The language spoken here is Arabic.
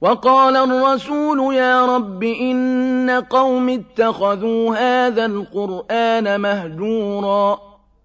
وقال الرسول يا رب إن قوم اتخذوا هذا القرآن مهجورا